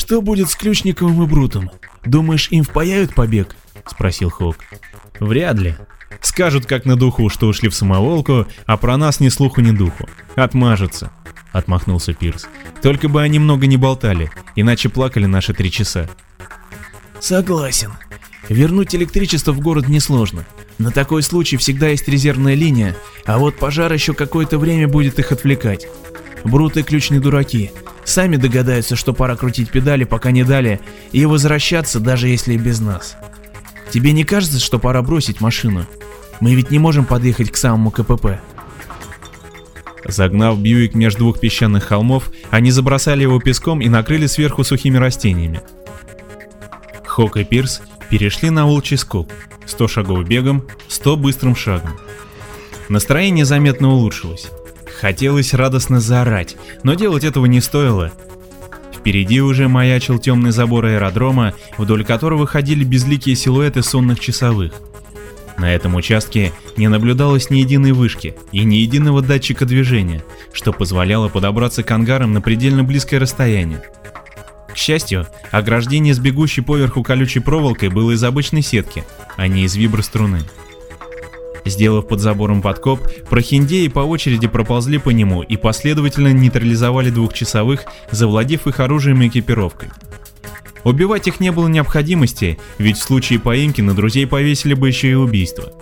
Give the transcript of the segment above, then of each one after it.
«Что будет с Ключниковым и Брутом? Думаешь, им впаяют побег?» — спросил Хок. «Вряд ли. Скажут как на духу, что ушли в самоволку, а про нас ни слуху, ни духу. Отмажутся», — отмахнулся Пирс. «Только бы они много не болтали, иначе плакали наши три часа». «Согласен. Вернуть электричество в город несложно. На такой случай всегда есть резервная линия, а вот пожар еще какое-то время будет их отвлекать. Брут и ключ не дураки. Сами догадаются, что пора крутить педали, пока не дали, и возвращаться, даже если и без нас. Тебе не кажется, что пора бросить машину? Мы ведь не можем подъехать к самому КПП. Загнав Бьюик между двух песчаных холмов, они забросали его песком и накрыли сверху сухими растениями. Хок и Пирс перешли на волчий скок, 100 шагов бегом, 100 быстрым шагом. Настроение заметно улучшилось. Хотелось радостно заорать, но делать этого не стоило. Впереди уже маячил темный забор аэродрома, вдоль которого ходили безликие силуэты сонных часовых. На этом участке не наблюдалось ни единой вышки и ни единого датчика движения, что позволяло подобраться к ангарам на предельно близкое расстояние. К счастью, ограждение с бегущей поверху колючей проволокой было из обычной сетки, а не из виброструны. Сделав под забором подкоп, прохиндеи по очереди проползли по нему и последовательно нейтрализовали двухчасовых, завладев их оружием и экипировкой. Убивать их не было необходимости, ведь в случае поимки на друзей повесили бы еще и убийство.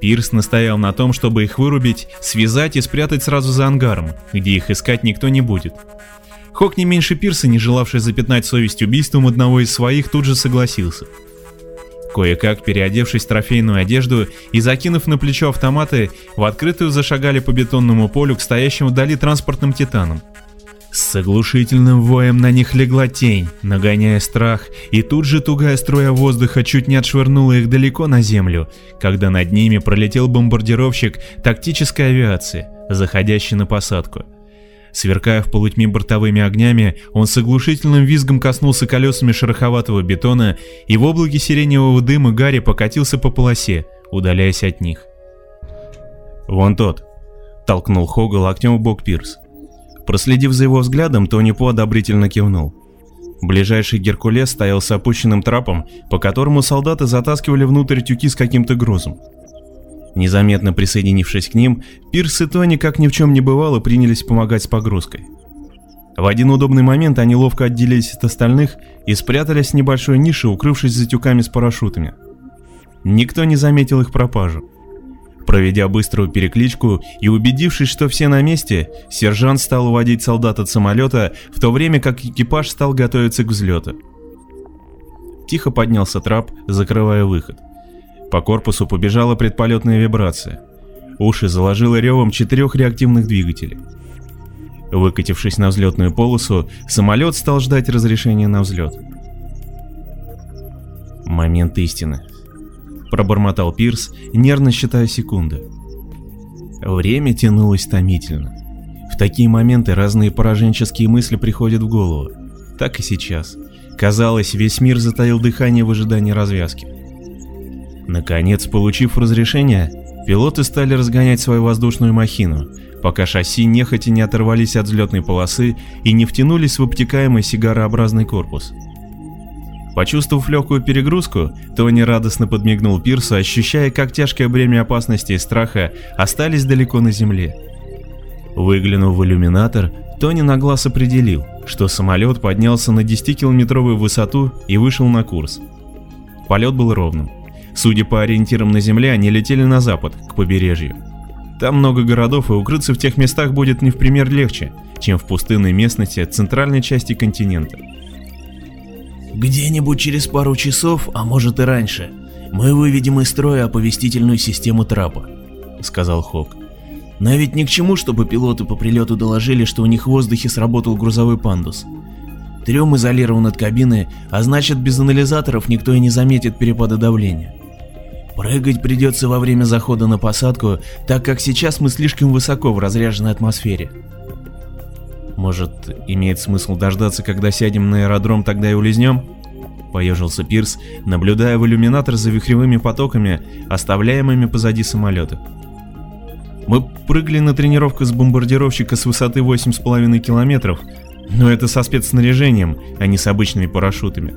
Пирс настоял на том, чтобы их вырубить, связать и спрятать сразу за ангаром, где их искать никто не будет. Хок не меньше Пирса, не желавший запятнать совесть убийством одного из своих, тут же согласился. Кое-как переодевшись в трофейную одежду и закинув на плечо автоматы, в открытую зашагали по бетонному полю к стоящим вдали транспортным титанам. С оглушительным воем на них легла тень, нагоняя страх, и тут же тугая струя воздуха чуть не отшвырнула их далеко на землю, когда над ними пролетел бомбардировщик тактической авиации, заходящий на посадку. Сверкая в полутьме бортовыми огнями, он с оглушительным визгом коснулся колесами шероховатого бетона, и в облаке сиреневого дыма Гарри покатился по полосе, удаляясь от них. «Вон тот», — толкнул Хога локтем в бок Пирс. Проследив за его взглядом, Тони По одобрительно кивнул. Ближайший Геркулес стоял с опущенным трапом, по которому солдаты затаскивали внутрь тюки с каким-то грузом. Незаметно присоединившись к ним, Пирс и Тони, как ни в чем не бывало, принялись помогать с погрузкой. В один удобный момент они ловко отделились от остальных и спрятались в небольшой нише, укрывшись за тюками с парашютами. Никто не заметил их пропажу. Проведя быструю перекличку и убедившись, что все на месте, сержант стал уводить солдат от самолета, в то время как экипаж стал готовиться к взлету. Тихо поднялся трап, закрывая выход. По корпусу побежала предполетная вибрация. Уши заложило ревом четырех реактивных двигателей. Выкатившись на взлетную полосу, самолет стал ждать разрешения на взлет. Момент истины. Пробормотал Пирс, нервно считая секунды. Время тянулось томительно. В такие моменты разные пораженческие мысли приходят в голову. Так и сейчас. Казалось, весь мир затаил дыхание в ожидании развязки. Наконец, получив разрешение, пилоты стали разгонять свою воздушную махину, пока шасси нехотя не оторвались от взлетной полосы и не втянулись в обтекаемый сигарообразный корпус. Почувствовав легкую перегрузку, Тони радостно подмигнул Пирсу, ощущая, как тяжкое бремя опасности и страха остались далеко на земле. Выглянув в иллюминатор, Тони на глаз определил, что самолет поднялся на 10-километровую высоту и вышел на курс. Полет был ровным. Судя по ориентирам на земле, они летели на запад, к побережью. Там много городов, и укрыться в тех местах будет не в пример легче, чем в пустынной местности центральной части континента. «Где-нибудь через пару часов, а может и раньше, мы выведем из строя оповестительную систему трапа», — сказал Хок. «Но ведь ни к чему, чтобы пилоты по прилету доложили, что у них в воздухе сработал грузовой пандус. Трем изолирован от кабины, а значит без анализаторов никто и не заметит перепада давления. Прыгать придется во время захода на посадку, так как сейчас мы слишком высоко в разряженной атмосфере. Может, имеет смысл дождаться, когда сядем на аэродром, тогда и улизнем? Поежился Пирс, наблюдая в иллюминатор за вихревыми потоками, оставляемыми позади самолета. Мы прыгали на тренировку с бомбардировщика с высоты 8,5 километров, Но это со спецснаряжением, а не с обычными парашютами.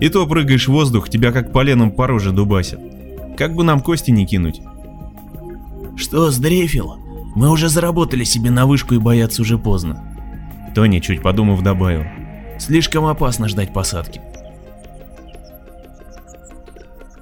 И то прыгаешь в воздух, тебя как поленом по роже дубасят. Как бы нам кости не кинуть. Что, сдрефил? Мы уже заработали себе на вышку и бояться уже поздно. Тони, чуть подумав, добавил. Слишком опасно ждать посадки.